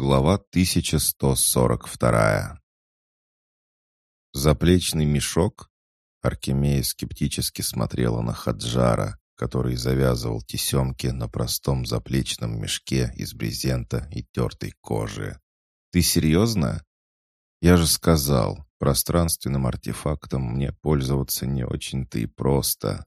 Глава 1142 «Заплечный мешок?» Аркемия скептически смотрела на Хаджара, который завязывал тесемки на простом заплечном мешке из брезента и тертой кожи. «Ты серьезно?» «Я же сказал, пространственным артефактом мне пользоваться не очень-то и просто.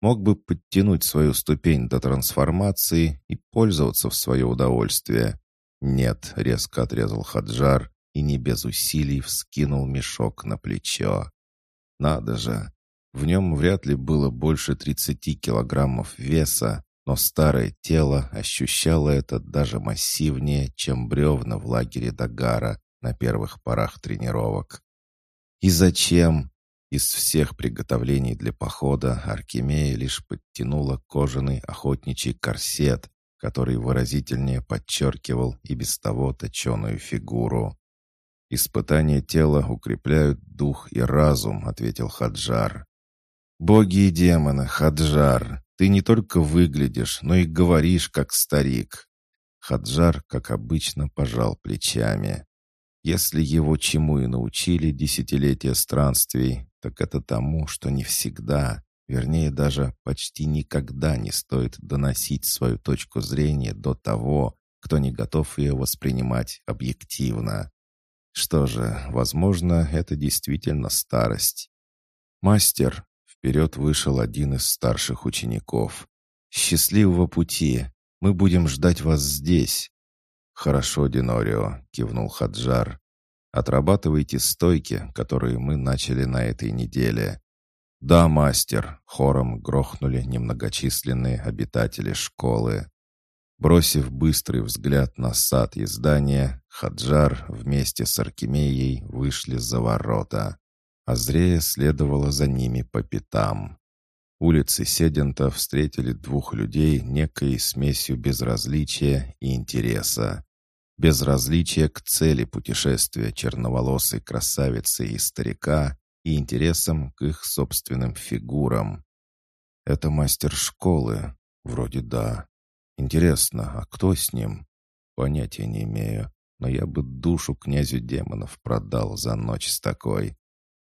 Мог бы подтянуть свою ступень до трансформации и пользоваться в свое удовольствие» «Нет», — резко отрезал Хаджар и не без усилий вскинул мешок на плечо. «Надо же! В нем вряд ли было больше тридцати килограммов веса, но старое тело ощущало это даже массивнее, чем бревна в лагере Дагара на первых порах тренировок. И зачем? Из всех приготовлений для похода Аркемия лишь подтянула кожаный охотничий корсет, который выразительнее подчеркивал и без того точеную фигуру. «Испытания тела укрепляют дух и разум», — ответил Хаджар. «Боги и демоны, Хаджар, ты не только выглядишь, но и говоришь, как старик». Хаджар, как обычно, пожал плечами. Если его чему и научили десятилетия странствий, так это тому, что не всегда, Вернее, даже почти никогда не стоит доносить свою точку зрения до того, кто не готов ее воспринимать объективно. Что же, возможно, это действительно старость. «Мастер!» — вперед вышел один из старших учеников. «Счастливого пути! Мы будем ждать вас здесь!» «Хорошо, Динорио!» — кивнул Хаджар. «Отрабатывайте стойки, которые мы начали на этой неделе. «Да, мастер!» — хором грохнули немногочисленные обитатели школы. Бросив быстрый взгляд на сад и здание, Хаджар вместе с Аркемией вышли за ворота. Азрея следовала за ними по пятам. Улицы Седента встретили двух людей некой смесью безразличия и интереса. Безразличие к цели путешествия черноволосой красавицы и старика и интересом к их собственным фигурам. Это мастер школы? Вроде да. Интересно, а кто с ним? Понятия не имею, но я бы душу князю демонов продал за ночь с такой.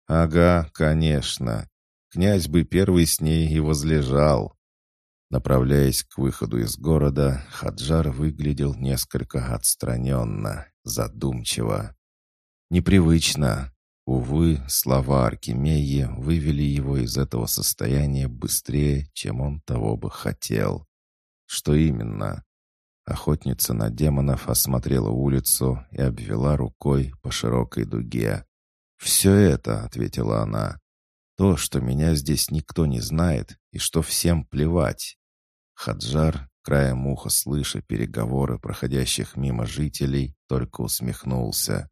Ага, конечно. Князь бы первый с ней и возлежал. Направляясь к выходу из города, Хаджар выглядел несколько отстраненно, задумчиво. «Непривычно. Увы, слова Аркемии вывели его из этого состояния быстрее, чем он того бы хотел. Что именно? Охотница на демонов осмотрела улицу и обвела рукой по широкой дуге. «Все это», — ответила она, — «то, что меня здесь никто не знает и что всем плевать». Хаджар, краем уха слыша переговоры проходящих мимо жителей, только усмехнулся.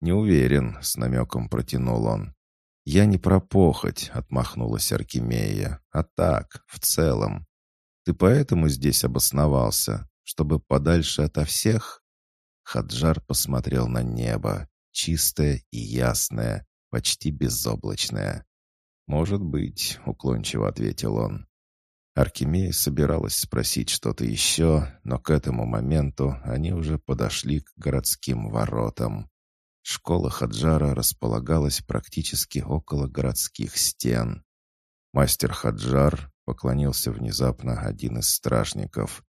«Не уверен», — с намеком протянул он. «Я не про похоть», — отмахнулась Аркемия, — «а так, в целом. Ты поэтому здесь обосновался, чтобы подальше ото всех?» Хаджар посмотрел на небо, чистое и ясное, почти безоблачное. «Может быть», — уклончиво ответил он. Аркемия собиралась спросить что-то еще, но к этому моменту они уже подошли к городским воротам. Школа Хаджара располагалась практически около городских стен. Мастер Хаджар поклонился внезапно один из стражников.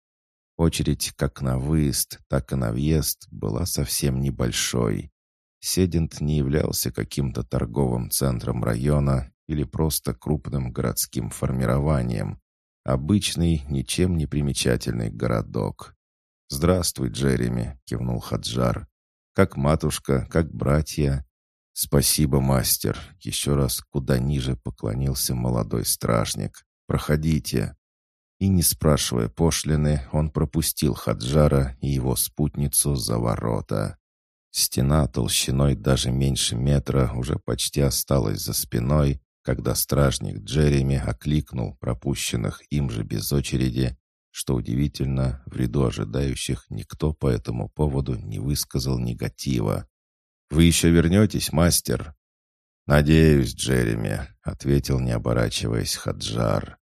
Очередь как на выезд, так и на въезд была совсем небольшой. Седент не являлся каким-то торговым центром района или просто крупным городским формированием. Обычный, ничем не примечательный городок. «Здравствуй, Джереми», — кивнул Хаджар. Как матушка, как братья. Спасибо, мастер. Еще раз куда ниже поклонился молодой стражник. Проходите. И не спрашивая пошлины, он пропустил Хаджара и его спутницу за ворота. Стена толщиной даже меньше метра уже почти осталась за спиной, когда стражник Джереми окликнул пропущенных им же без очереди что удивительно, в ряду ожидающих никто по этому поводу не высказал негатива. «Вы еще вернетесь, мастер?» «Надеюсь, Джереми», — ответил, не оборачиваясь, Хаджар.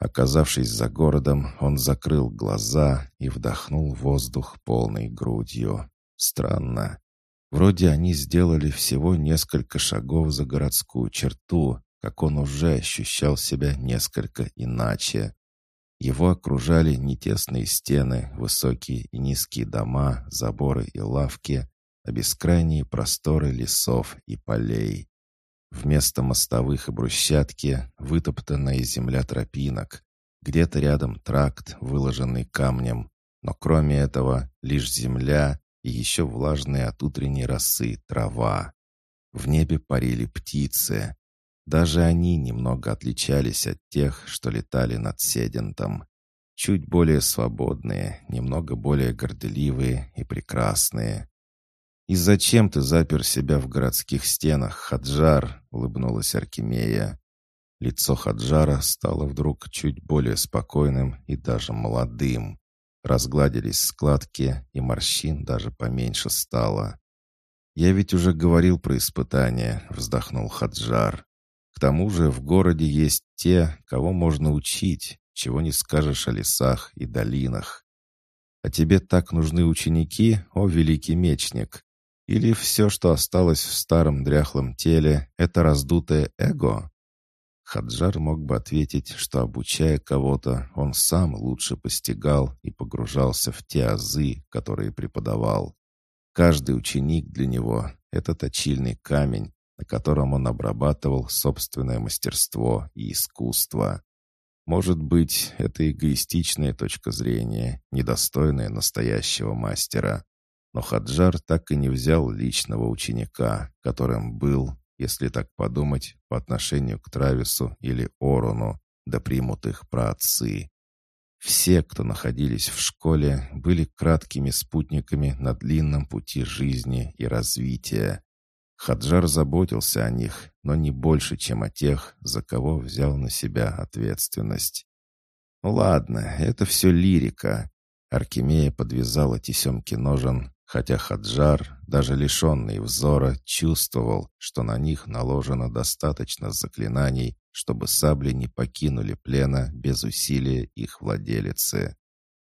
Оказавшись за городом, он закрыл глаза и вдохнул воздух полной грудью. Странно. Вроде они сделали всего несколько шагов за городскую черту, как он уже ощущал себя несколько иначе. Его окружали не тесные стены, высокие и низкие дома, заборы и лавки, а бескрайние просторы лесов и полей. Вместо мостовых и брусчатки вытоптанная земля тропинок. Где-то рядом тракт, выложенный камнем. Но кроме этого, лишь земля и еще влажная от утренней росы трава. В небе парили птицы. Даже они немного отличались от тех, что летали над Седентом. Чуть более свободные, немного более горделивые и прекрасные. «И зачем ты запер себя в городских стенах, Хаджар?» — улыбнулась Аркемия. Лицо Хаджара стало вдруг чуть более спокойным и даже молодым. Разгладились складки, и морщин даже поменьше стало. «Я ведь уже говорил про испытания», — вздохнул Хаджар. «К тому же в городе есть те, кого можно учить, чего не скажешь о лесах и долинах. А тебе так нужны ученики, о великий мечник? Или все, что осталось в старом дряхлом теле, это раздутое эго? Хаджар мог бы ответить, что, обучая кого-то, он сам лучше постигал и погружался в те азы, которые преподавал. Каждый ученик для него — это точильный камень, на котором он обрабатывал собственное мастерство и искусство. Может быть, это эгоистичная точка зрения, недостойная настоящего мастера. Но Хаджар так и не взял личного ученика, которым был, если так подумать, по отношению к Травису или Орону, да примут их праотцы. Все, кто находились в школе, были краткими спутниками на длинном пути жизни и развития. Хаджар заботился о них, но не больше, чем о тех, за кого взял на себя ответственность. Ну ладно, это все лирика. Аркемия подвязала тесемки ножен, хотя Хаджар, даже лишенный взора, чувствовал, что на них наложено достаточно заклинаний, чтобы сабли не покинули плена без усилия их владелицы.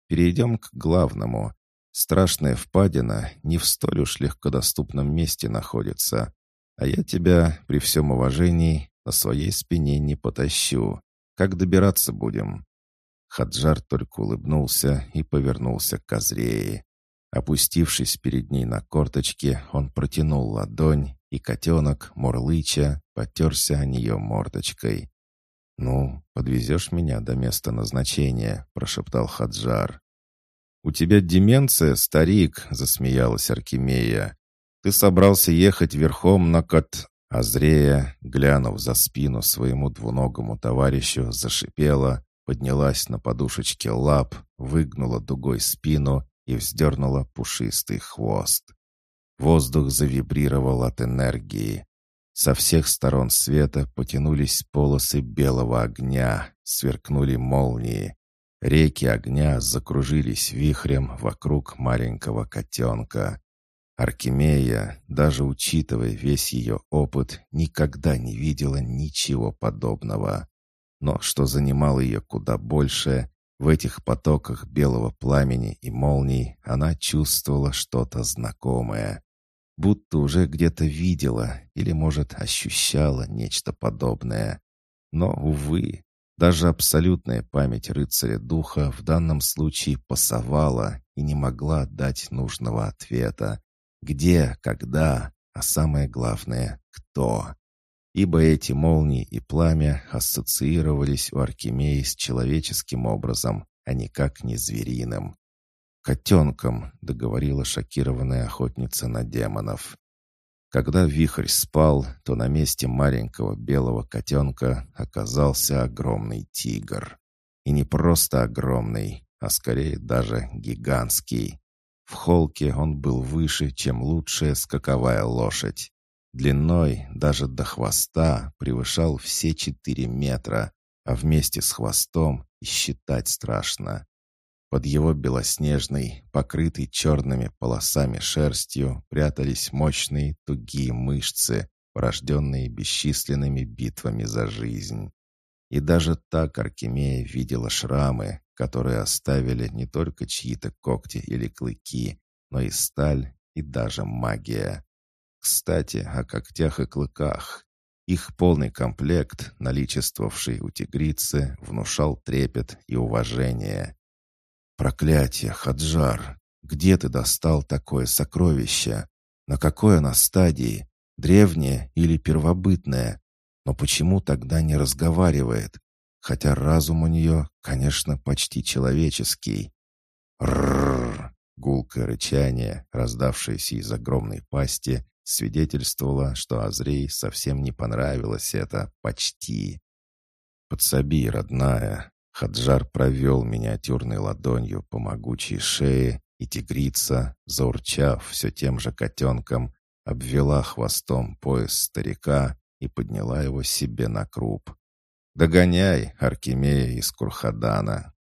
Перейдем к главному. Страшная впадина не в столь уж легкодоступном месте находится, а я тебя, при всем уважении, на своей спине не потащу. Как добираться будем?» Хаджар только улыбнулся и повернулся к Азрее. Опустившись перед ней на корточки, он протянул ладонь, и котенок, мурлыча, потерся о нее мордочкой. «Ну, подвезешь меня до места назначения», — прошептал Хаджар. «У тебя деменция, старик», — засмеялась Аркемия. «Ты собрался ехать верхом на кот...» Азрея, глянув за спину своему двуногому товарищу, зашипела, поднялась на подушечке лап, выгнула дугой спину и вздернула пушистый хвост. Воздух завибрировал от энергии. Со всех сторон света потянулись полосы белого огня, сверкнули молнии. Реки огня закружились вихрем вокруг маленького котенка. Аркемия, даже учитывая весь ее опыт, никогда не видела ничего подобного. Но что занимало ее куда больше, в этих потоках белого пламени и молний она чувствовала что-то знакомое. Будто уже где-то видела или, может, ощущала нечто подобное. Но, увы, даже абсолютная память рыцаря духа в данном случае пасовала и не могла дать нужного ответа. Где, когда, а самое главное, кто? ибо эти молнии и пламя ассоциировались у Аркемии с человеческим образом, а никак не звериным. «Котенком», — договорила шокированная охотница на демонов. Когда вихрь спал, то на месте маленького белого котенка оказался огромный тигр. И не просто огромный, а скорее даже гигантский. В холке он был выше, чем лучшая скаковая лошадь. Длиной даже до хвоста превышал все четыре метра, а вместе с хвостом и считать страшно. Под его белоснежной, покрытой черными полосами шерстью, прятались мощные тугие мышцы, порожденные бесчисленными битвами за жизнь. И даже так Аркемия видела шрамы, которые оставили не только чьи-то когти или клыки, но и сталь, и даже магия. Кстати, о когтях и клыках. Их полный комплект, наличествовавший у тигрицы, внушал трепет и уважение. «Проклятие, Хаджар! Где ты достал такое сокровище? На какой оно стадии? Древнее или первобытное? Но почему тогда не разговаривает? Хотя разум у нее, конечно, почти человеческий. Рррр! Гулкое рычание, раздавшееся из огромной пасти, свидетельствовало, что Азрей совсем не понравилось это «почти». «Подсоби, родная!» Хаджар провел миниатюрной ладонью по могучей шее, и тигрица, заурчав все тем же котенком, обвела хвостом пояс старика и подняла его себе на круп. «Догоняй, Аркемия из Курхадана!»